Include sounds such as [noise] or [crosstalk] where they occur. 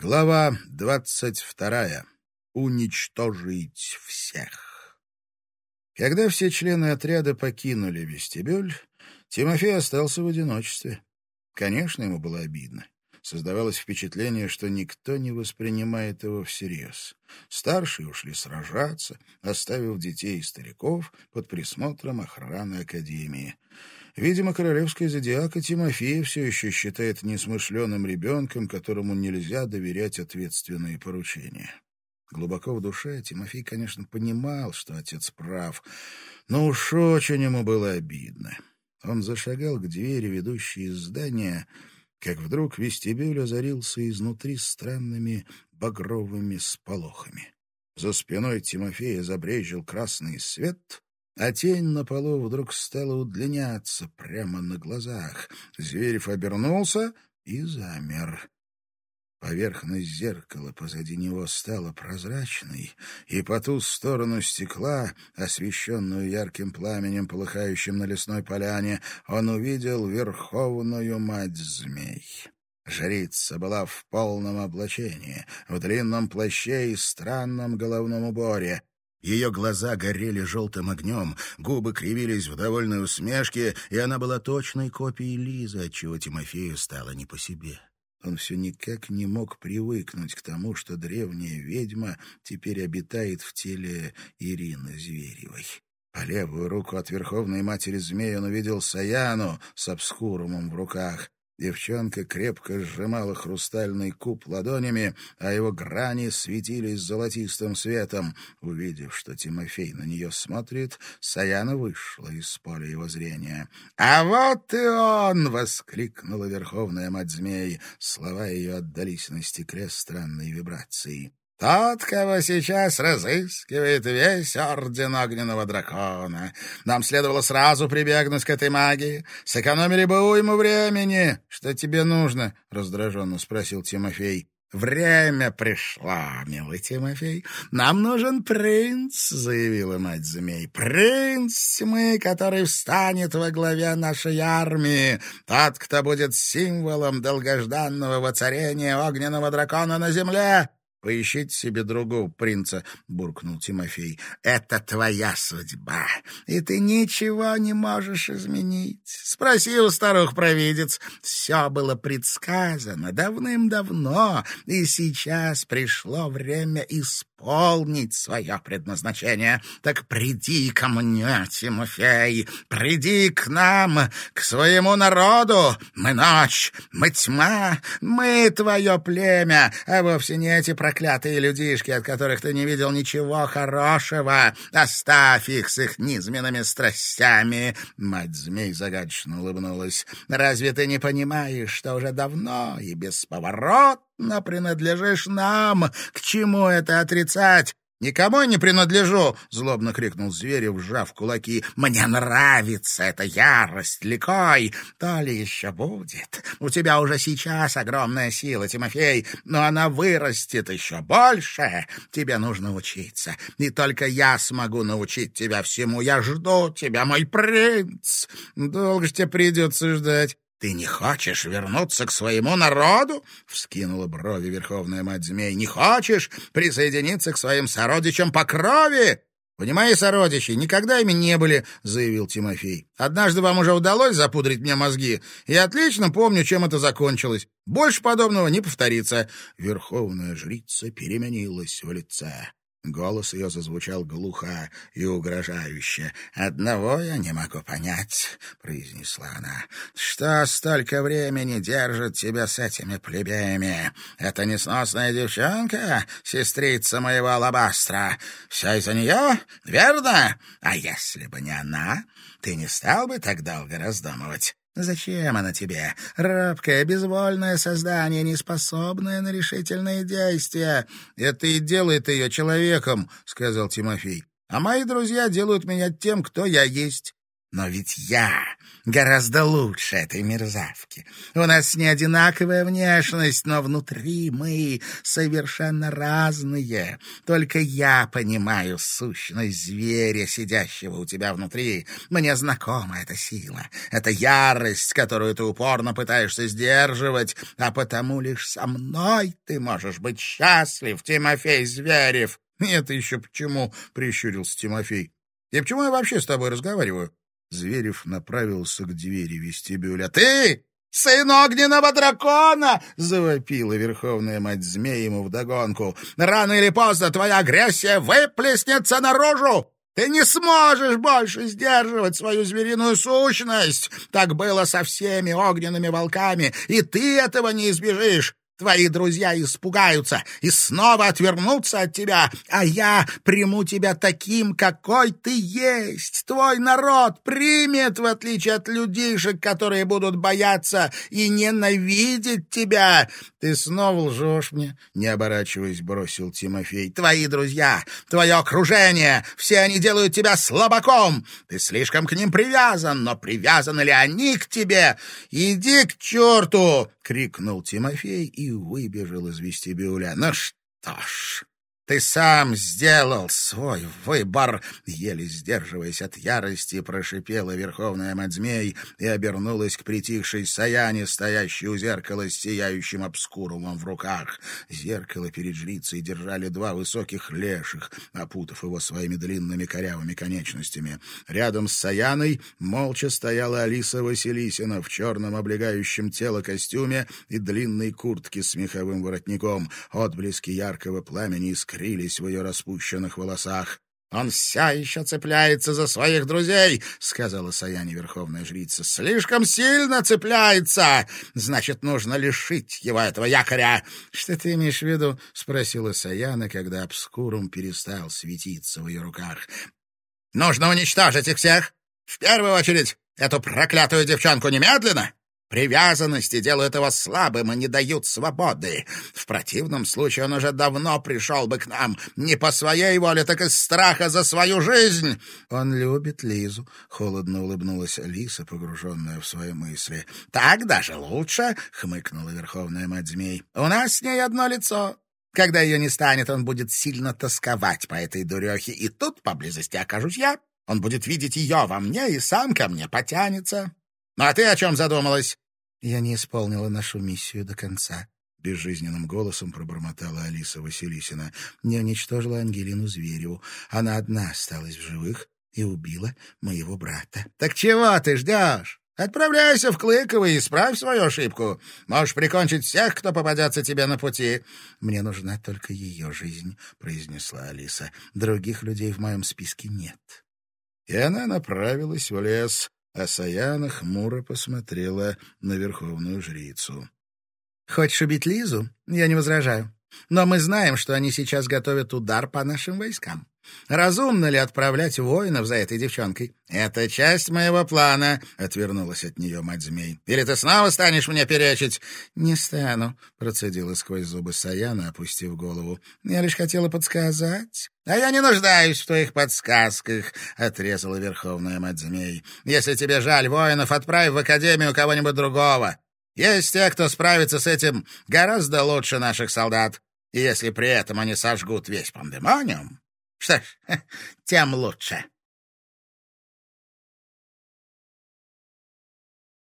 Глава двадцать вторая. Уничтожить всех. Когда все члены отряда покинули вестибюль, Тимофей остался в одиночестве. Конечно, ему было обидно. Создавалось впечатление, что никто не воспринимает его всерьез. Старшие ушли сражаться, оставив детей и стариков под присмотром охраны Академии. Видимо, королевская зодиака Тимофея все еще считает несмышленым ребенком, которому нельзя доверять ответственные поручения. Глубоко в душе Тимофей, конечно, понимал, что отец прав, но уж очень ему было обидно. Он зашагал к двери, ведущей из здания, как вдруг вестибюль озарился изнутри странными багровыми сполохами. За спиной Тимофея забрежил красный свет, а тень на полу вдруг стала удлиняться прямо на глазах. Зверев обернулся и замер. Поверхность зеркала позади него стала прозрачной, и по ту сторону стекла, освещенную ярким пламенем, полыхающим на лесной поляне, он увидел верховную мать змей. Жрица была в полном облачении, в длинном плаще и странном головном уборе. Ее глаза горели желтым огнем, губы кривились в довольной усмешке, и она была точной копией Лизы, отчего Тимофею стало не по себе. Он все никак не мог привыкнуть к тому, что древняя ведьма теперь обитает в теле Ирины Зверевой. По левую руку от верховной матери змеи он увидел Саяну с обскурумом в руках. Девчонка крепко сжимала хрустальный куб ладонями, а его грани светились золотистым светом. Увидев, что Тимофей на нее смотрит, Саяна вышла из поля его зрения. «А вот и он!» — воскликнула верховная мать змей. Слова ее отдались на стекле странной вибрацией. Тот, кого сейчас разыскивает весь орден огненного дракона. Нам следовало сразу прибегнуть к этой магии. Сэкономили бы уйму времени. Что тебе нужно? — раздраженно спросил Тимофей. «Время пришло, милый Тимофей. Нам нужен принц», — заявила мать змей. «Принц тьмы, который встанет во главе нашей армии. Тот, кто будет символом долгожданного воцарения огненного дракона на земле. «Поищите себе другого принца», — буркнул Тимофей. «Это твоя судьба, и ты ничего не можешь изменить. Спроси у старух-провидец. Все было предсказано давным-давно, и сейчас пришло время исполнить свое предназначение. Так приди ко мне, Тимофей, приди к нам, к своему народу. Мы ночь, мы тьма, мы твое племя, а вовсе не эти проклятые людишки, от которых ты не видел ничего хорошего. Оставь их с их низменными страстями. Мать змей загадочно улыбнулась. Разве ты не понимаешь, что уже давно и бесповоротно принадлежишь нам? К чему это отрицать? «Никому не принадлежу!» — злобно крикнул Зверев, сжав кулаки. «Мне нравится эта ярость, Ликой! То ли еще будет. У тебя уже сейчас огромная сила, Тимофей, но она вырастет еще больше. Тебе нужно учиться. Не только я смогу научить тебя всему. Я жду тебя, мой принц. Долго же тебе придется ждать». «Ты не хочешь вернуться к своему народу?» — вскинула брови верховная мать змей. «Не хочешь присоединиться к своим сородичам по крови?» «Понимаешь, сородичи никогда ими не были», — заявил Тимофей. «Однажды вам уже удалось запудрить мне мозги. Я отлично помню, чем это закончилось. Больше подобного не повторится». Верховная жрица переменилась в лице. Голос ее зазвучал глухо и угрожающе. «Одного я не могу понять», — произнесла она. «Что столько времени держит тебя с этими плебеями? Это несносная девчонка, сестрица моего алабастра. Все из-за нее, верно? А если бы не она, ты не стал бы так долго раздумывать?» Зачем она тебе? Рабкое, безвольное создание, неспособное на решительные действия. Это и делает ее человеком, — сказал Тимофей. А мои друзья делают меня тем, кто я есть. Но ведь я гораздо лучше этой мерзавки. У нас не одинаковая внешность, но внутри мы совершенно разные. Только я понимаю сущность зверя, сидящего у тебя внутри. Мне знакома эта сила, эта ярость, которую ты упорно пытаешься сдерживать, а потому лишь со мной ты можешь быть счастлив, Тимофей Зверев. — Это еще почему? — прищурился Тимофей. — И почему я вообще с тобой разговариваю? Зверев направился к двери вестибюля. «Ты, сын огненного дракона!» — завопила верховная мать змея ему вдогонку. «Рано или поздно твоя агрессия выплеснется наружу!» Ты не сможешь больше сдерживать свою звериную сущность. Так было со всеми огненными волками, и ты этого не избежишь. Твои друзья испугаются и снова отвернутся от тебя, а я приму тебя таким, какой ты есть. Твой народ примет, в отличие от людишек, которые будут бояться и ненавидеть тебя. Ты снова лжешь мне, не оборачиваясь, бросил Тимофей. Твои друзья, твое окружение, все они делают тебя слабаком. Ты слишком к ним привязан, но привязаны ли они к тебе? Иди к черту! — крикнул Тимофей и выбежал из вестибюля. «Ну что ж, ты сам сделал свой выбор!» Еле сдерживаясь от ярости, прошипела верховная мать змей и обернулась к притихшей Саяне, стоящей у зеркала с сияющим обскурумом в руках. Зеркало перед жрицей держали два высоких леших, опутав его своими длинными корявыми конечностями. Рядом с Саяной молча стояла Алиса Василисина в черном облегающем тело костюме и длинной куртке с меховым воротником. Отблески яркого пламени искрили искрились в ее распущенных волосах. «Он вся еще цепляется за своих друзей», — сказала Саяне верховная жрица. «Слишком сильно цепляется! Значит, нужно лишить его этого якоря!» «Что ты имеешь в виду?» — спросила Саяна, когда обскурум перестал светиться в ее руках. «Нужно уничтожить их всех! В первую очередь эту проклятую девчонку немедленно! Привязанности делают его слабым и не дают свободы. В противном случае он уже давно пришел бы к нам. Не по своей воле, так из страха за свою жизнь. Он любит Лизу. Холодно улыбнулась Алиса, погруженная в свои мысли. Так даже лучше, хмыкнула верховная мать змей. У нас с ней одно лицо. Когда ее не станет, он будет сильно тосковать по этой дурехе. И тут поблизости окажусь я. Он будет видеть ее во мне и сам ко мне потянется. «Ну а ты о чем задумалась?» «Я не исполнила нашу миссию до конца», — безжизненным голосом пробормотала Алиса Василисина. «Не уничтожила Ангелину Звереву. Она одна осталась в живых и убила моего брата». «Так чего ты ждешь? Отправляйся в Клыково и исправь свою ошибку. Можешь прикончить всех, кто попадется тебе на пути». «Мне нужна только ее жизнь», — произнесла Алиса. «Других людей в моем списке нет». И она направилась в лес, а Саяна хмуро посмотрела на верховную жрицу. «Хочешь убить Лизу? Я не возражаю. Но мы знаем, что они сейчас готовят удар по нашим войскам. Разумно ли отправлять воинов за этой девчонкой? Это часть моего плана, — отвернулась от нее мать змей. Или ты снова станешь мне перечить? Не стану, — процедила сквозь зубы Саяна, опустив голову. Я лишь хотела подсказать. А я не нуждаюсь в твоих подсказках, — отрезала верховная мать змей. Если тебе жаль воинов, отправь в академию кого-нибудь другого. Есть те, кто справится с этим гораздо лучше наших солдат. И если при этом они сожгут весь пандемониум, что ж, [laughs] тем лучше.